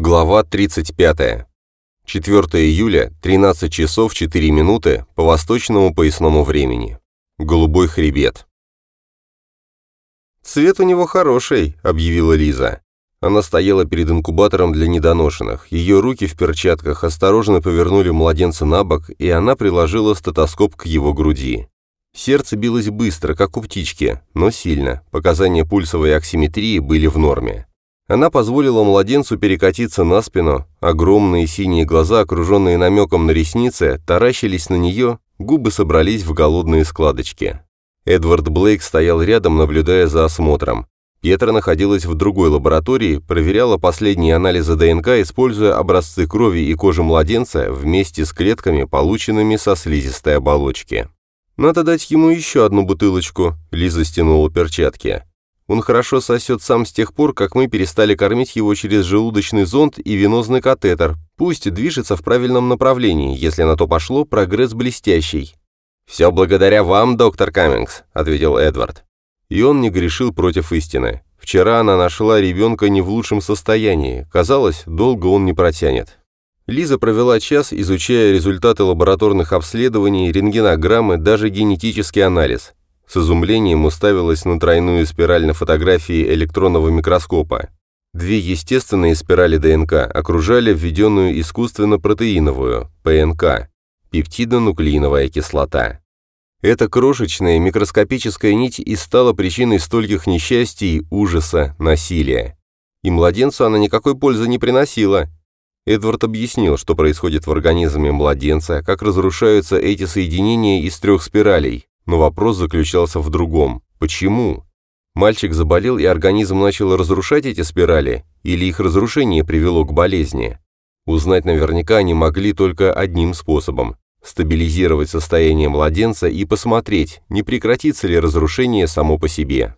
Глава 35. 4 июля, 13 часов 4 минуты по восточному поясному времени. Голубой хребет. «Цвет у него хороший», — объявила Лиза. Она стояла перед инкубатором для недоношенных. Ее руки в перчатках осторожно повернули младенца на бок, и она приложила стетоскоп к его груди. Сердце билось быстро, как у птички, но сильно. Показания пульсовой оксиметрии были в норме. Она позволила младенцу перекатиться на спину, огромные синие глаза, окруженные намеком на ресницы, таращились на нее, губы собрались в голодные складочки. Эдвард Блейк стоял рядом, наблюдая за осмотром. Петра находилась в другой лаборатории, проверяла последние анализы ДНК, используя образцы крови и кожи младенца вместе с клетками, полученными со слизистой оболочки. «Надо дать ему еще одну бутылочку», — Лиза стянула перчатки. Он хорошо сосет сам с тех пор, как мы перестали кормить его через желудочный зонд и венозный катетер. Пусть движется в правильном направлении, если на то пошло, прогресс блестящий». «Все благодаря вам, доктор Каммингс», — ответил Эдвард. И он не грешил против истины. Вчера она нашла ребенка не в лучшем состоянии. Казалось, долго он не протянет. Лиза провела час, изучая результаты лабораторных обследований, рентгенограммы, даже генетический анализ. С изумлением уставилась на тройную спираль на фотографии электронного микроскопа. Две естественные спирали ДНК окружали введенную искусственно-протеиновую, ПНК, пептидонуклеиновая кислота. Эта крошечная микроскопическая нить и стала причиной стольких несчастий, ужаса, насилия. И младенцу она никакой пользы не приносила. Эдвард объяснил, что происходит в организме младенца, как разрушаются эти соединения из трех спиралей, но вопрос заключался в другом. Почему? Мальчик заболел, и организм начал разрушать эти спирали, или их разрушение привело к болезни? Узнать наверняка они могли только одним способом – стабилизировать состояние младенца и посмотреть, не прекратится ли разрушение само по себе.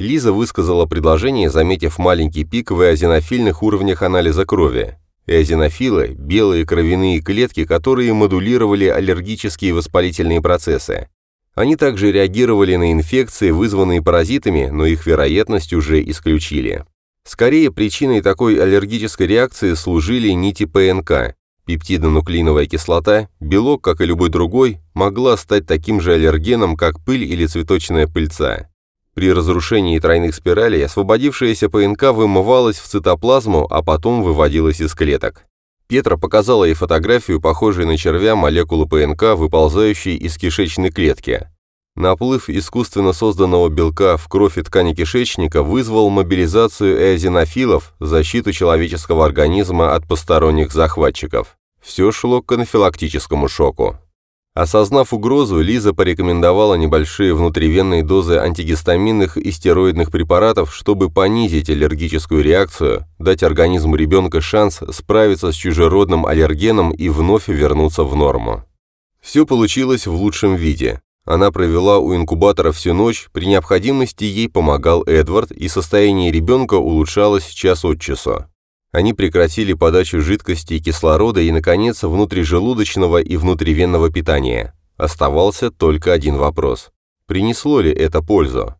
Лиза высказала предложение, заметив маленький пик в эозинофильных уровнях анализа крови. Эозинофилы – белые кровяные клетки, которые модулировали аллергические воспалительные процессы. Они также реагировали на инфекции, вызванные паразитами, но их вероятность уже исключили. Скорее, причиной такой аллергической реакции служили нити ПНК. Пептидонуклеиновая кислота, белок, как и любой другой, могла стать таким же аллергеном, как пыль или цветочная пыльца. При разрушении тройных спиралей освободившаяся ПНК вымывалась в цитоплазму, а потом выводилась из клеток. Петра показала ей фотографию, похожей на червя молекулы ПНК, выползающей из кишечной клетки. Наплыв искусственно созданного белка в кровь и ткани кишечника вызвал мобилизацию эозинофилов, защиту человеческого организма от посторонних захватчиков. Все шло к анафилактическому шоку. Осознав угрозу, Лиза порекомендовала небольшие внутривенные дозы антигистаминных и стероидных препаратов, чтобы понизить аллергическую реакцию, дать организму ребенка шанс справиться с чужеродным аллергеном и вновь вернуться в норму. Все получилось в лучшем виде. Она провела у инкубатора всю ночь, при необходимости ей помогал Эдвард, и состояние ребенка улучшалось час от часу. Они прекратили подачу жидкости и кислорода и, наконец, внутрижелудочного и внутривенного питания. Оставался только один вопрос. Принесло ли это пользу?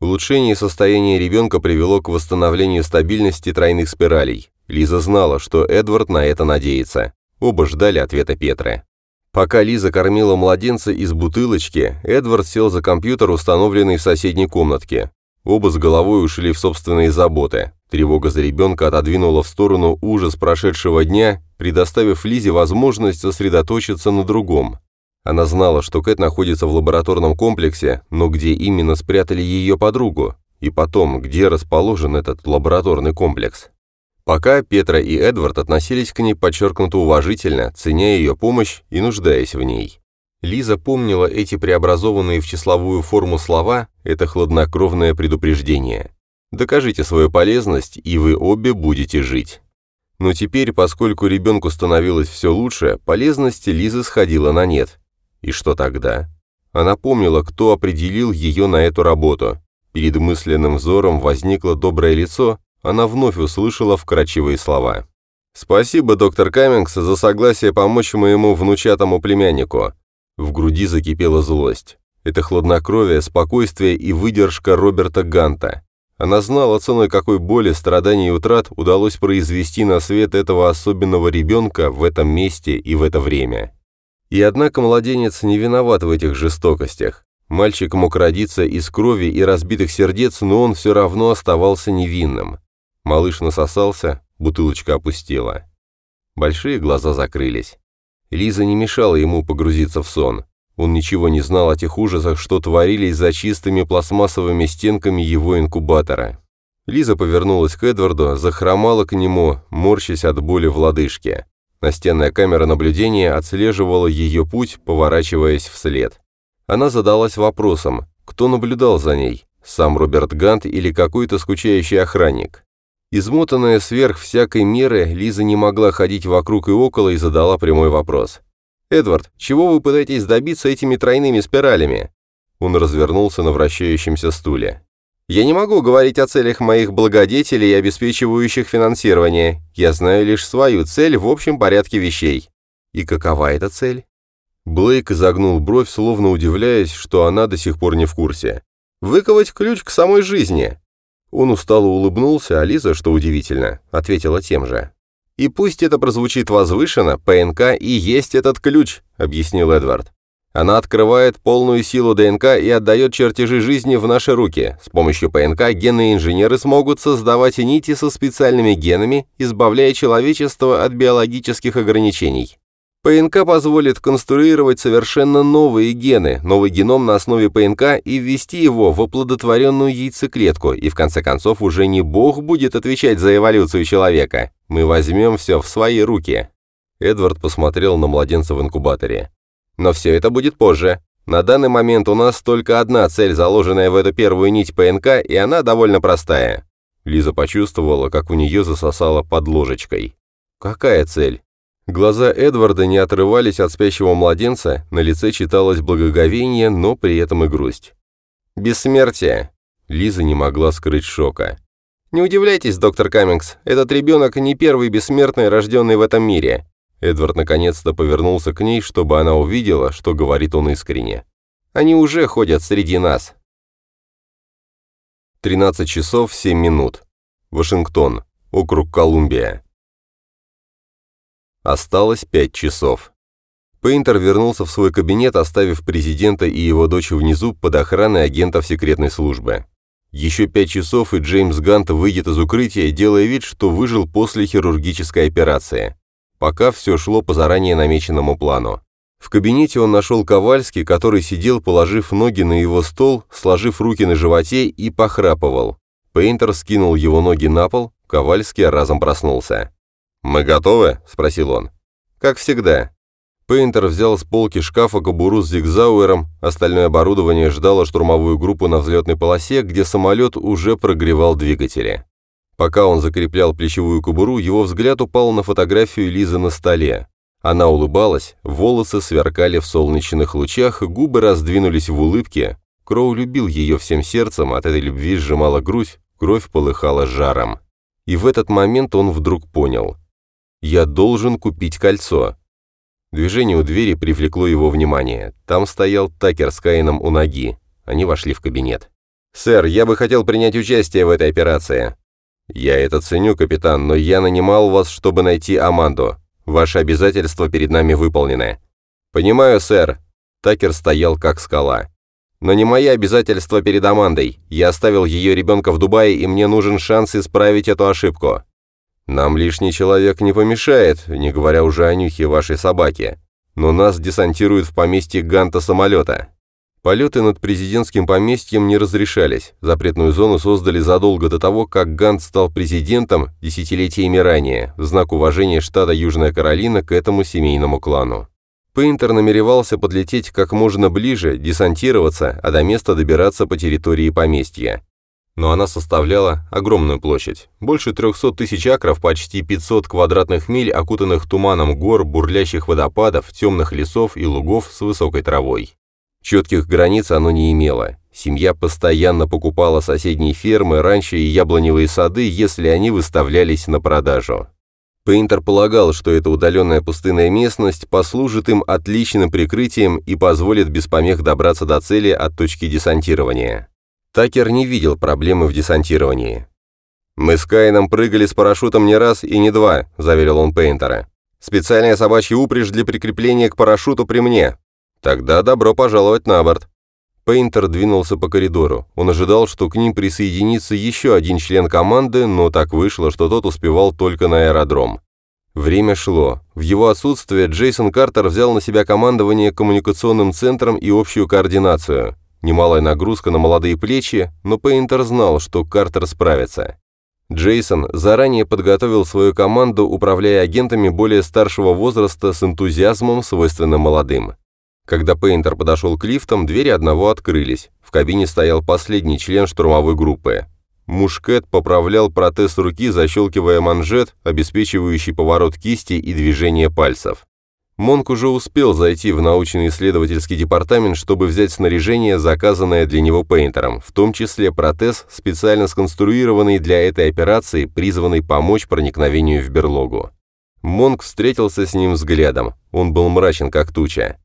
Улучшение состояния ребенка привело к восстановлению стабильности тройных спиралей. Лиза знала, что Эдвард на это надеется. Оба ждали ответа Петры. Пока Лиза кормила младенца из бутылочки, Эдвард сел за компьютер, установленный в соседней комнатке. Оба с головой ушли в собственные заботы. Тревога за ребенка отодвинула в сторону ужас прошедшего дня, предоставив Лизе возможность сосредоточиться на другом. Она знала, что Кэт находится в лабораторном комплексе, но где именно спрятали ее подругу? И потом, где расположен этот лабораторный комплекс? Пока Петра и Эдвард относились к ней подчеркнуто уважительно, ценя ее помощь и нуждаясь в ней. Лиза помнила эти преобразованные в числовую форму слова, это хладнокровное предупреждение. Докажите свою полезность, и вы обе будете жить. Но теперь, поскольку ребенку становилось все лучше, полезность Лизы сходила на нет. И что тогда? Она помнила, кто определил ее на эту работу. Перед мысленным взором возникло доброе лицо, она вновь услышала вкрадчивые слова. «Спасибо, доктор Каммингс, за согласие помочь моему внучатому племяннику. В груди закипела злость. Это хладнокровие, спокойствие и выдержка Роберта Ганта. Она знала, ценой какой боли, страданий и утрат удалось произвести на свет этого особенного ребенка в этом месте и в это время. И однако младенец не виноват в этих жестокостях. Мальчик мог родиться из крови и разбитых сердец, но он все равно оставался невинным. Малыш насосался, бутылочка опустела. Большие глаза закрылись. Лиза не мешала ему погрузиться в сон. Он ничего не знал о тех ужасах, что творились за чистыми пластмассовыми стенками его инкубатора. Лиза повернулась к Эдварду, захромала к нему, морщась от боли в лодыжке. Настенная камера наблюдения отслеживала ее путь, поворачиваясь вслед. Она задалась вопросом, кто наблюдал за ней, сам Роберт Гант или какой-то скучающий охранник. Измотанная сверх всякой меры, Лиза не могла ходить вокруг и около и задала прямой вопрос. «Эдвард, чего вы пытаетесь добиться этими тройными спиралями?» Он развернулся на вращающемся стуле. «Я не могу говорить о целях моих благодетелей, обеспечивающих финансирование. Я знаю лишь свою цель в общем порядке вещей». «И какова эта цель?» Блейк изогнул бровь, словно удивляясь, что она до сих пор не в курсе. «Выковать ключ к самой жизни». Он устало улыбнулся, а Лиза, что удивительно, ответила тем же. «И пусть это прозвучит возвышенно, ПНК и есть этот ключ», — объяснил Эдвард. «Она открывает полную силу ДНК и отдает чертежи жизни в наши руки. С помощью ПНК генные инженеры смогут создавать нити со специальными генами, избавляя человечество от биологических ограничений. ПНК позволит конструировать совершенно новые гены, новый геном на основе ПНК и ввести его в оплодотворенную яйцеклетку, и в конце концов уже не Бог будет отвечать за эволюцию человека. Мы возьмем все в свои руки». Эдвард посмотрел на младенца в инкубаторе. «Но все это будет позже. На данный момент у нас только одна цель, заложенная в эту первую нить ПНК, и она довольно простая». Лиза почувствовала, как у нее засосало под ложечкой. «Какая цель?» Глаза Эдварда не отрывались от спящего младенца, на лице читалось благоговение, но при этом и грусть. «Бессмертие!» Лиза не могла скрыть шока. «Не удивляйтесь, доктор Каммингс, этот ребенок не первый бессмертный, рожденный в этом мире». Эдвард наконец-то повернулся к ней, чтобы она увидела, что говорит он искренне. «Они уже ходят среди нас». 13 часов 7 минут. Вашингтон, округ Колумбия. Осталось пять часов. Пейнтер вернулся в свой кабинет, оставив президента и его дочь внизу под охраной агентов секретной службы. Еще пять часов, и Джеймс Гант выйдет из укрытия, делая вид, что выжил после хирургической операции. Пока все шло по заранее намеченному плану. В кабинете он нашел Ковальский, который сидел, положив ноги на его стол, сложив руки на животе и похрапывал. Пейнтер скинул его ноги на пол, Ковальский разом проснулся. «Мы готовы?» – спросил он. «Как всегда». Пейнтер взял с полки шкафа кобуру с зигзауэром, остальное оборудование ждало штурмовую группу на взлетной полосе, где самолет уже прогревал двигатели. Пока он закреплял плечевую кобуру, его взгляд упал на фотографию Лизы на столе. Она улыбалась, волосы сверкали в солнечных лучах, губы раздвинулись в улыбке. Кроу любил ее всем сердцем, от этой любви сжимала грудь, кровь полыхала жаром. И в этот момент он вдруг понял – «Я должен купить кольцо». Движение у двери привлекло его внимание. Там стоял Такер с Каином у ноги. Они вошли в кабинет. «Сэр, я бы хотел принять участие в этой операции». «Я это ценю, капитан, но я нанимал вас, чтобы найти Аманду. Ваши обязательства перед нами выполнены». «Понимаю, сэр». Такер стоял как скала. «Но не мои обязательства перед Амандой. Я оставил ее ребенка в Дубае, и мне нужен шанс исправить эту ошибку». Нам лишний человек не помешает, не говоря уже о нюхе вашей собаки. Но нас десантируют в поместье Ганта самолета. Полеты над президентским поместьем не разрешались. Запретную зону создали задолго до того, как Гант стал президентом десятилетиями ранее, в знак уважения штата Южная Каролина к этому семейному клану. Пейнтер намеревался подлететь как можно ближе, десантироваться, а до места добираться по территории поместья но она составляла огромную площадь. Больше 300 тысяч акров, почти 500 квадратных миль, окутанных туманом гор, бурлящих водопадов, темных лесов и лугов с высокой травой. Четких границ оно не имело. Семья постоянно покупала соседние фермы, ранчо и яблоневые сады, если они выставлялись на продажу. Пейнтер полагал, что эта удаленная пустынная местность послужит им отличным прикрытием и позволит без помех добраться до цели от точки десантирования. Такер не видел проблемы в десантировании. «Мы с Кайном прыгали с парашютом не раз и не два», – заверил он Пейнтера. «Специальная собачья упряжь для прикрепления к парашюту при мне. Тогда добро пожаловать на борт». Пейнтер двинулся по коридору. Он ожидал, что к ним присоединится еще один член команды, но так вышло, что тот успевал только на аэродром. Время шло. В его отсутствие Джейсон Картер взял на себя командование коммуникационным центром и общую координацию. Немалая нагрузка на молодые плечи, но Пейнтер знал, что Картер справится. Джейсон заранее подготовил свою команду, управляя агентами более старшего возраста с энтузиазмом, свойственным молодым. Когда Пейнтер подошел к лифтам, двери одного открылись. В кабине стоял последний член штурмовой группы. Мушкет поправлял протез руки, защелкивая манжет, обеспечивающий поворот кисти и движение пальцев. Монк уже успел зайти в научно-исследовательский департамент, чтобы взять снаряжение, заказанное для него Пейнтером, в том числе протез, специально сконструированный для этой операции, призванный помочь проникновению в берлогу. Монк встретился с ним взглядом. Он был мрачен, как туча.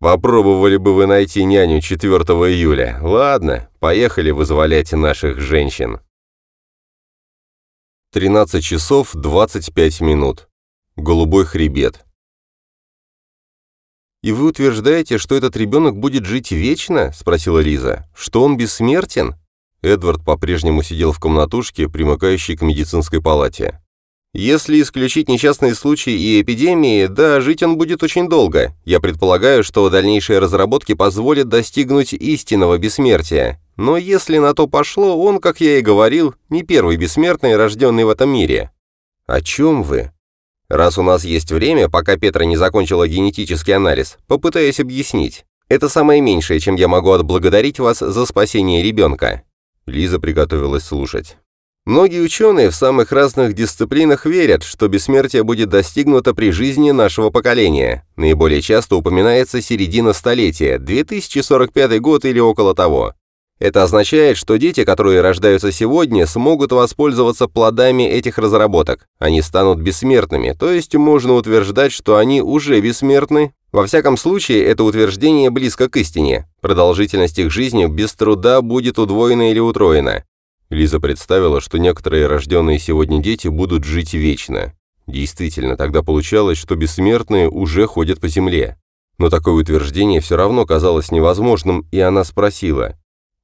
Попробовали бы вы найти няню 4 июля. Ладно, поехали вызволять наших женщин. 13 часов 25 минут. Голубой хребет. «И вы утверждаете, что этот ребенок будет жить вечно?» – спросила Лиза. «Что он бессмертен?» Эдвард по-прежнему сидел в комнатушке, примыкающей к медицинской палате. Если исключить несчастные случаи и эпидемии, да, жить он будет очень долго. Я предполагаю, что дальнейшие разработки позволят достигнуть истинного бессмертия. Но если на то пошло, он, как я и говорил, не первый бессмертный, рожденный в этом мире. О чем вы? Раз у нас есть время, пока Петра не закончила генетический анализ, попытаюсь объяснить. Это самое меньшее, чем я могу отблагодарить вас за спасение ребенка. Лиза приготовилась слушать. Многие ученые в самых разных дисциплинах верят, что бессмертие будет достигнуто при жизни нашего поколения. Наиболее часто упоминается середина столетия, 2045 год или около того. Это означает, что дети, которые рождаются сегодня, смогут воспользоваться плодами этих разработок. Они станут бессмертными, то есть можно утверждать, что они уже бессмертны. Во всяком случае, это утверждение близко к истине. Продолжительность их жизни без труда будет удвоена или утроена. Лиза представила, что некоторые рожденные сегодня дети будут жить вечно. Действительно, тогда получалось, что бессмертные уже ходят по земле. Но такое утверждение все равно казалось невозможным, и она спросила,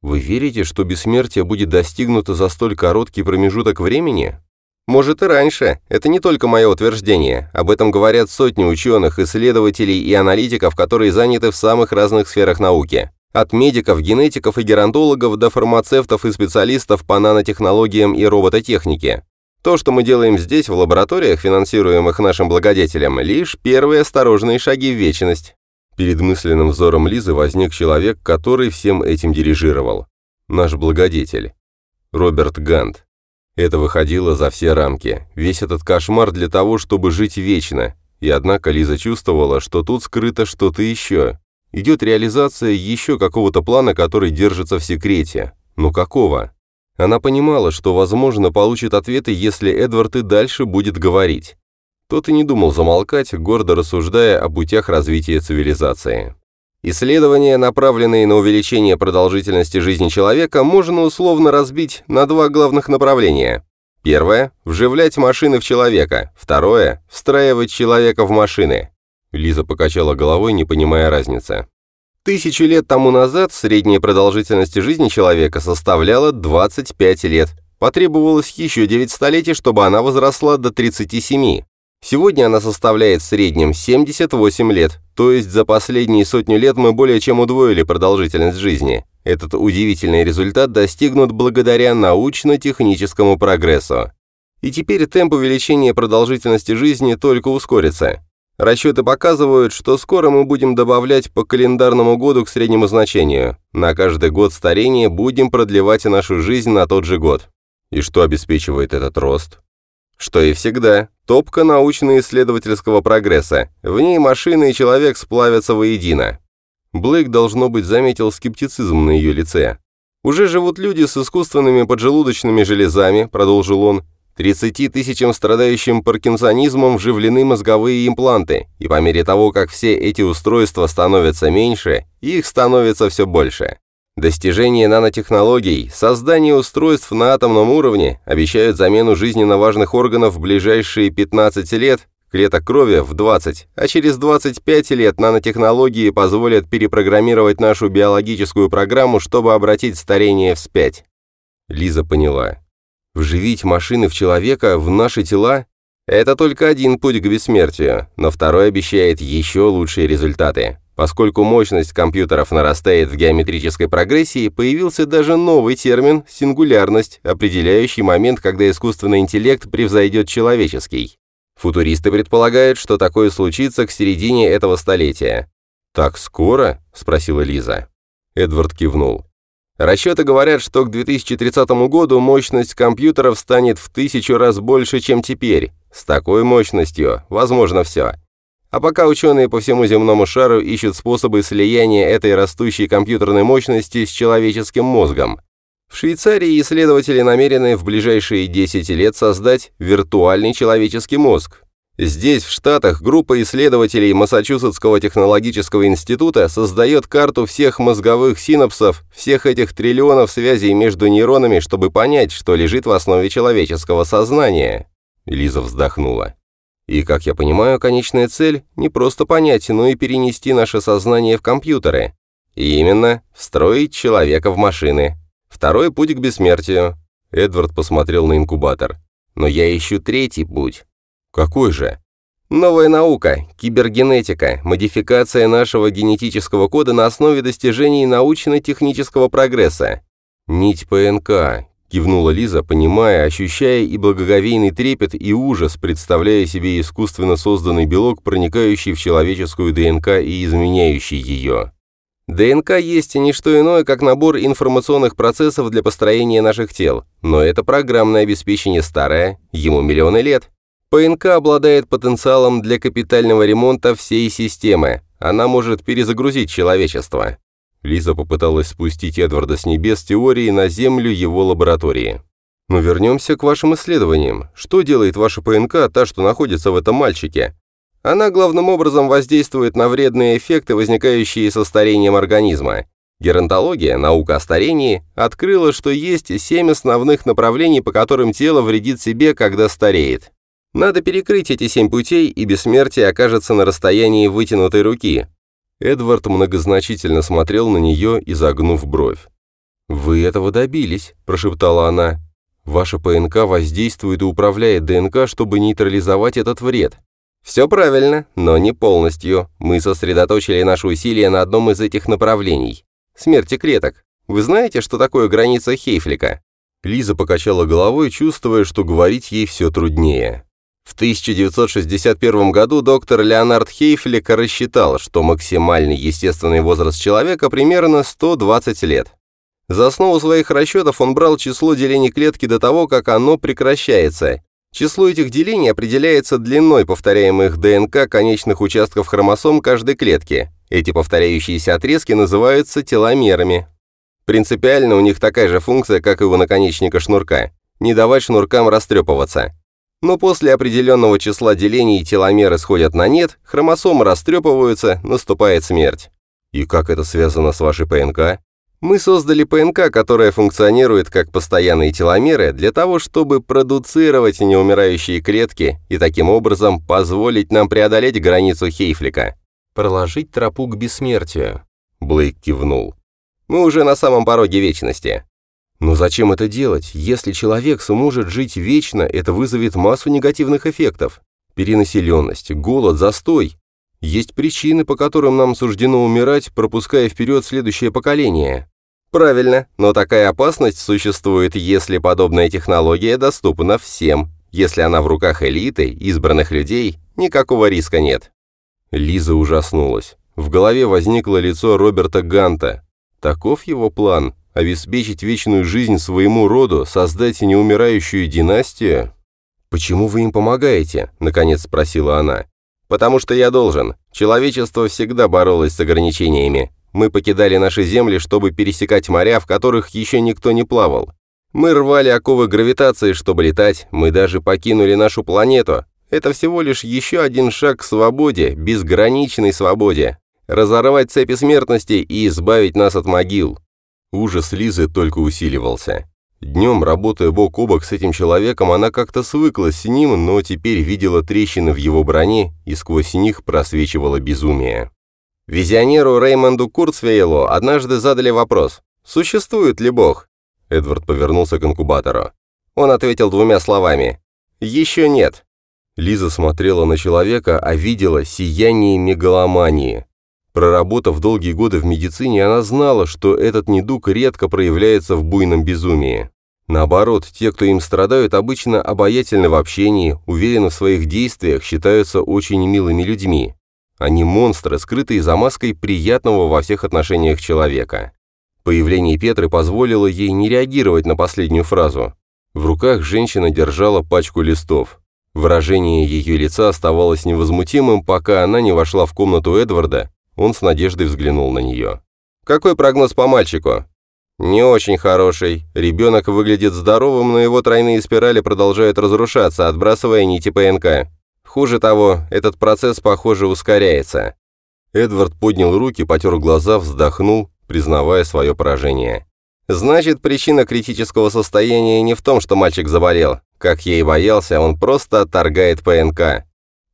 «Вы верите, что бессмертие будет достигнуто за столь короткий промежуток времени?» «Может и раньше. Это не только мое утверждение. Об этом говорят сотни ученых, исследователей и аналитиков, которые заняты в самых разных сферах науки. От медиков, генетиков и геронтологов до фармацевтов и специалистов по нанотехнологиям и робототехнике. То, что мы делаем здесь, в лабораториях, финансируемых нашим благодетелем, лишь первые осторожные шаги в вечность. Перед мысленным взором Лизы возник человек, который всем этим дирижировал. Наш благодетель. Роберт Гант. Это выходило за все рамки. Весь этот кошмар для того, чтобы жить вечно. И однако Лиза чувствовала, что тут скрыто что-то еще идет реализация еще какого-то плана, который держится в секрете. Но какого? Она понимала, что, возможно, получит ответы, если Эдвард и дальше будет говорить. Тот и не думал замолкать, гордо рассуждая о путях развития цивилизации. Исследования, направленные на увеличение продолжительности жизни человека, можно условно разбить на два главных направления. Первое – вживлять машины в человека. Второе – встраивать человека в машины. Лиза покачала головой, не понимая разницы. Тысячу лет тому назад средняя продолжительность жизни человека составляла 25 лет. Потребовалось еще 9 столетий, чтобы она возросла до 37. Сегодня она составляет в среднем 78 лет, то есть за последние сотню лет мы более чем удвоили продолжительность жизни. Этот удивительный результат достигнут благодаря научно-техническому прогрессу. И теперь темп увеличения продолжительности жизни только ускорится. Расчеты показывают, что скоро мы будем добавлять по календарному году к среднему значению. На каждый год старения будем продлевать нашу жизнь на тот же год. И что обеспечивает этот рост? Что и всегда, топка научно-исследовательского прогресса. В ней машина и человек сплавятся воедино. Блейк, должно быть, заметил скептицизм на ее лице. «Уже живут люди с искусственными поджелудочными железами», — продолжил он, 30 тысячам страдающим паркинсонизмом вживлены мозговые импланты, и по мере того, как все эти устройства становятся меньше, их становится все больше. Достижение нанотехнологий, создание устройств на атомном уровне обещают замену жизненно важных органов в ближайшие 15 лет, клеток крови в 20, а через 25 лет нанотехнологии позволят перепрограммировать нашу биологическую программу, чтобы обратить старение вспять. Лиза поняла. Вживить машины в человека, в наши тела – это только один путь к бессмертию, но второй обещает еще лучшие результаты. Поскольку мощность компьютеров нарастает в геометрической прогрессии, появился даже новый термин – сингулярность, определяющий момент, когда искусственный интеллект превзойдет человеческий. Футуристы предполагают, что такое случится к середине этого столетия. «Так скоро?» – спросила Лиза. Эдвард кивнул. Расчеты говорят, что к 2030 году мощность компьютеров станет в тысячу раз больше, чем теперь. С такой мощностью возможно все. А пока ученые по всему земному шару ищут способы слияния этой растущей компьютерной мощности с человеческим мозгом. В Швейцарии исследователи намерены в ближайшие 10 лет создать виртуальный человеческий мозг, Здесь, в Штатах, группа исследователей Массачусетского технологического института создает карту всех мозговых синапсов, всех этих триллионов связей между нейронами, чтобы понять, что лежит в основе человеческого сознания. Лиза вздохнула. И, как я понимаю, конечная цель – не просто понять, но и перенести наше сознание в компьютеры. И именно – встроить человека в машины. Второй путь к бессмертию. Эдвард посмотрел на инкубатор. Но я ищу третий путь. Какой же? Новая наука, кибергенетика, модификация нашего генетического кода на основе достижений научно-технического прогресса. Нить ПНК, кивнула Лиза, понимая, ощущая и благоговейный трепет, и ужас, представляя себе искусственно созданный белок, проникающий в человеческую ДНК и изменяющий ее. ДНК есть не что иное, как набор информационных процессов для построения наших тел, но это программное обеспечение старое, ему миллионы лет. ПНК обладает потенциалом для капитального ремонта всей системы. Она может перезагрузить человечество. Лиза попыталась спустить Эдварда с небес теории на землю его лаборатории. Но вернемся к вашим исследованиям. Что делает ваша ПНК, та, что находится в этом мальчике? Она главным образом воздействует на вредные эффекты, возникающие со старением организма. Геронтология, наука о старении, открыла, что есть семь основных направлений, по которым тело вредит себе, когда стареет. Надо перекрыть эти семь путей, и бессмертие окажется на расстоянии вытянутой руки. Эдвард многозначительно смотрел на нее, изогнув бровь. «Вы этого добились», – прошептала она. «Ваша ПНК воздействует и управляет ДНК, чтобы нейтрализовать этот вред». «Все правильно, но не полностью. Мы сосредоточили наши усилия на одном из этих направлений. Смерти клеток. Вы знаете, что такое граница Хейфлика?» Лиза покачала головой, чувствуя, что говорить ей все труднее. В 1961 году доктор Леонард Хейфлик рассчитал, что максимальный естественный возраст человека примерно 120 лет. За основу своих расчетов он брал число делений клетки до того, как оно прекращается. Число этих делений определяется длиной повторяемых ДНК конечных участков хромосом каждой клетки. Эти повторяющиеся отрезки называются теломерами. Принципиально у них такая же функция, как и у наконечника шнурка – не давать шнуркам растрепываться. Но после определенного числа делений теломеры сходят на нет, хромосомы растрепываются, наступает смерть. И как это связано с вашей ПНК? Мы создали ПНК, которая функционирует как постоянные теломеры для того, чтобы продуцировать неумирающие клетки и таким образом позволить нам преодолеть границу Хейфлика. Проложить тропу к бессмертию. Блейк кивнул. Мы уже на самом пороге вечности. Но зачем это делать? Если человек сможет жить вечно, это вызовет массу негативных эффектов. Перенаселенность, голод, застой. Есть причины, по которым нам суждено умирать, пропуская вперед следующее поколение. Правильно, но такая опасность существует, если подобная технология доступна всем. Если она в руках элиты, избранных людей, никакого риска нет. Лиза ужаснулась. В голове возникло лицо Роберта Ганта. Таков его план обеспечить вечную жизнь своему роду, создать неумирающую династию? «Почему вы им помогаете?» – наконец спросила она. «Потому что я должен. Человечество всегда боролось с ограничениями. Мы покидали наши земли, чтобы пересекать моря, в которых еще никто не плавал. Мы рвали оковы гравитации, чтобы летать, мы даже покинули нашу планету. Это всего лишь еще один шаг к свободе, безграничной свободе. Разорвать цепи смертности и избавить нас от могил. Ужас Лизы только усиливался. Днем, работая бок о бок с этим человеком, она как-то свыклась с ним, но теперь видела трещины в его броне, и сквозь них просвечивало безумие. Визионеру Реймонду Курцвейлу однажды задали вопрос «Существует ли Бог?» Эдвард повернулся к инкубатору. Он ответил двумя словами «Еще нет». Лиза смотрела на человека, а видела сияние мегаломании. Проработав долгие годы в медицине, она знала, что этот недуг редко проявляется в буйном безумии. Наоборот, те, кто им страдают, обычно обаятельны в общении, уверены в своих действиях, считаются очень милыми людьми. Они монстры, скрытые за маской приятного во всех отношениях человека. Появление Петры позволило ей не реагировать на последнюю фразу. В руках женщина держала пачку листов. Выражение ее лица оставалось невозмутимым, пока она не вошла в комнату Эдварда. Он с надеждой взглянул на нее. «Какой прогноз по мальчику?» «Не очень хороший. Ребенок выглядит здоровым, но его тройные спирали продолжают разрушаться, отбрасывая нити ПНК. Хуже того, этот процесс, похоже, ускоряется». Эдвард поднял руки, потер глаза, вздохнул, признавая свое поражение. «Значит, причина критического состояния не в том, что мальчик заболел. Как я и боялся, он просто отторгает ПНК.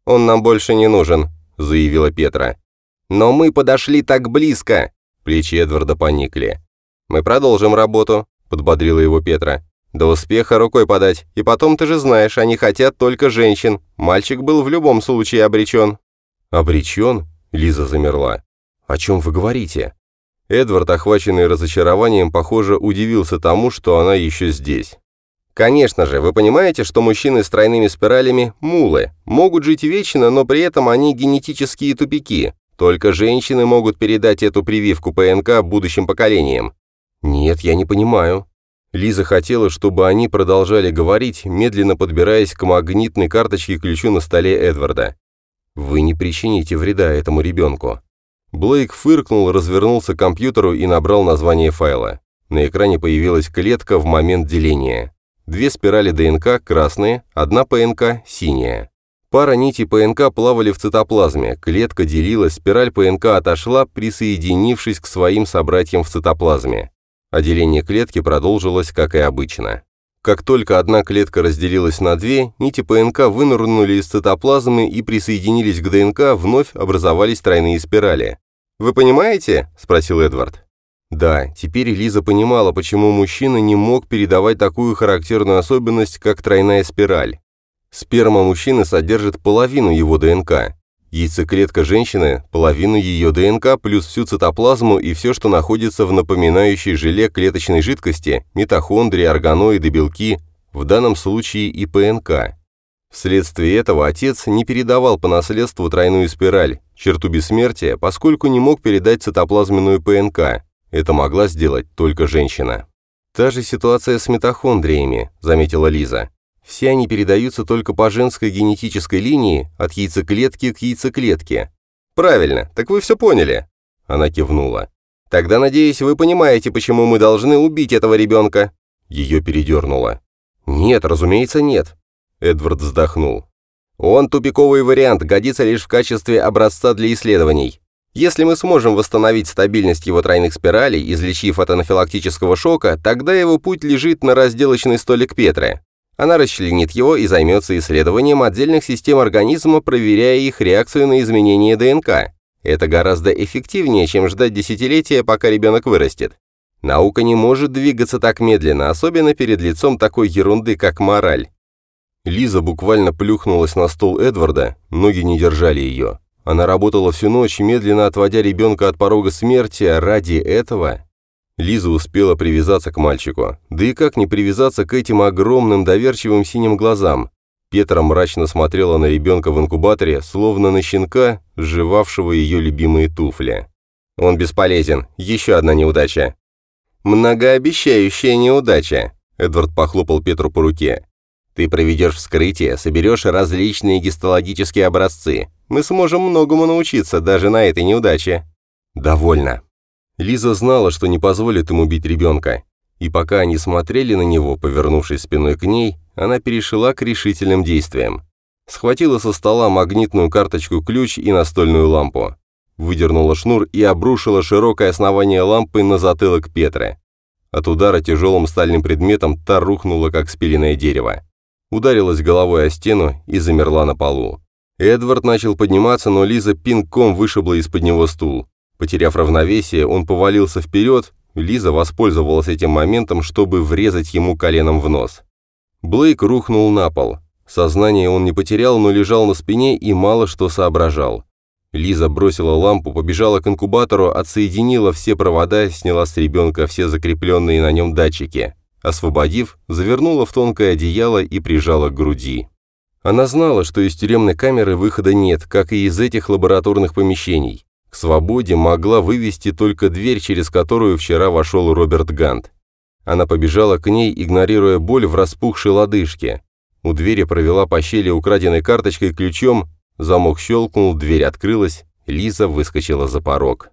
Он нам больше не нужен», — заявила Петра. «Но мы подошли так близко!» Плечи Эдварда поникли. «Мы продолжим работу», — подбодрила его Петра. «До успеха рукой подать. И потом, ты же знаешь, они хотят только женщин. Мальчик был в любом случае обречен». «Обречен?» — Лиза замерла. «О чем вы говорите?» Эдвард, охваченный разочарованием, похоже, удивился тому, что она еще здесь. Конечно же, вы понимаете, что мужчины с тройными спиралями – мулы. Могут жить вечно, но при этом они генетические тупики. Только женщины могут передать эту прививку ПНК будущим поколениям. «Нет, я не понимаю». Лиза хотела, чтобы они продолжали говорить, медленно подбираясь к магнитной карточке ключу на столе Эдварда. «Вы не причините вреда этому ребенку». Блейк фыркнул, развернулся к компьютеру и набрал название файла. На экране появилась клетка в момент деления. Две спирали ДНК красные, одна ПНК синяя. Пара нитей ПНК плавали в цитоплазме, клетка делилась, спираль ПНК отошла, присоединившись к своим собратьям в цитоплазме а клетки продолжилось, как и обычно. Как только одна клетка разделилась на две, нити ПНК вынырнули из цитоплазмы и присоединились к ДНК, вновь образовались тройные спирали. «Вы понимаете?» – спросил Эдвард. Да, теперь Лиза понимала, почему мужчина не мог передавать такую характерную особенность, как тройная спираль. Сперма мужчины содержит половину его ДНК, Яйцеклетка женщины – половину ее ДНК плюс всю цитоплазму и все, что находится в напоминающей желе клеточной жидкости, митохондрии, органоиды, белки, в данном случае и ПНК. Вследствие этого отец не передавал по наследству тройную спираль, черту бессмертия, поскольку не мог передать цитоплазменную ПНК. Это могла сделать только женщина. Та же ситуация с митохондриями, заметила Лиза. Все они передаются только по женской генетической линии от яйцеклетки к яйцеклетке. Правильно, так вы все поняли. Она кивнула. Тогда, надеюсь, вы понимаете, почему мы должны убить этого ребенка. Ее передернуло. Нет, разумеется, нет. Эдвард вздохнул. Он тупиковый вариант, годится лишь в качестве образца для исследований. Если мы сможем восстановить стабильность его тройных спиралей, излечив от анафилактического шока, тогда его путь лежит на разделочный столик Петры. Она расчленит его и займется исследованием отдельных систем организма, проверяя их реакцию на изменения ДНК. Это гораздо эффективнее, чем ждать десятилетия, пока ребенок вырастет. Наука не может двигаться так медленно, особенно перед лицом такой ерунды, как мораль. Лиза буквально плюхнулась на стол Эдварда, ноги не держали ее. Она работала всю ночь, медленно отводя ребенка от порога смерти, а ради этого... Лиза успела привязаться к мальчику. Да и как не привязаться к этим огромным доверчивым синим глазам? Петра мрачно смотрела на ребенка в инкубаторе, словно на щенка, сживавшего ее любимые туфли. «Он бесполезен. Еще одна неудача». «Многообещающая неудача», — Эдвард похлопал Петру по руке. «Ты проведешь вскрытие, соберешь различные гистологические образцы. Мы сможем многому научиться даже на этой неудаче». «Довольно», Лиза знала, что не позволит ему убить ребенка, и пока они смотрели на него, повернувшись спиной к ней, она перешла к решительным действиям. Схватила со стола магнитную карточку-ключ и настольную лампу. Выдернула шнур и обрушила широкое основание лампы на затылок Петры. От удара тяжелым стальным предметом та рухнула, как спиленное дерево. Ударилась головой о стену и замерла на полу. Эдвард начал подниматься, но Лиза пинком вышибла из-под него стул. Потеряв равновесие, он повалился вперед, Лиза воспользовалась этим моментом, чтобы врезать ему коленом в нос. Блейк рухнул на пол. Сознание он не потерял, но лежал на спине и мало что соображал. Лиза бросила лампу, побежала к инкубатору, отсоединила все провода, сняла с ребенка все закрепленные на нем датчики. Освободив, завернула в тонкое одеяло и прижала к груди. Она знала, что из тюремной камеры выхода нет, как и из этих лабораторных помещений. К свободе могла вывести только дверь, через которую вчера вошел Роберт Гант. Она побежала к ней, игнорируя боль в распухшей лодыжке. У двери провела по щели украденной карточкой ключом, замок щелкнул, дверь открылась, Лиза выскочила за порог.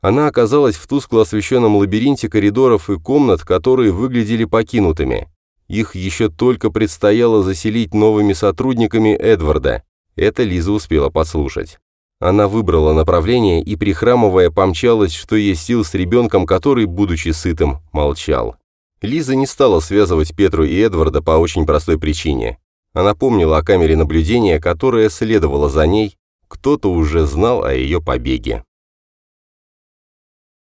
Она оказалась в тускло освещенном лабиринте коридоров и комнат, которые выглядели покинутыми. Их еще только предстояло заселить новыми сотрудниками Эдварда. Это Лиза успела подслушать. Она выбрала направление и, прихрамывая, помчалась, что есть сил с ребенком, который, будучи сытым, молчал. Лиза не стала связывать Петру и Эдварда по очень простой причине. Она помнила о камере наблюдения, которая следовала за ней, кто-то уже знал о ее побеге.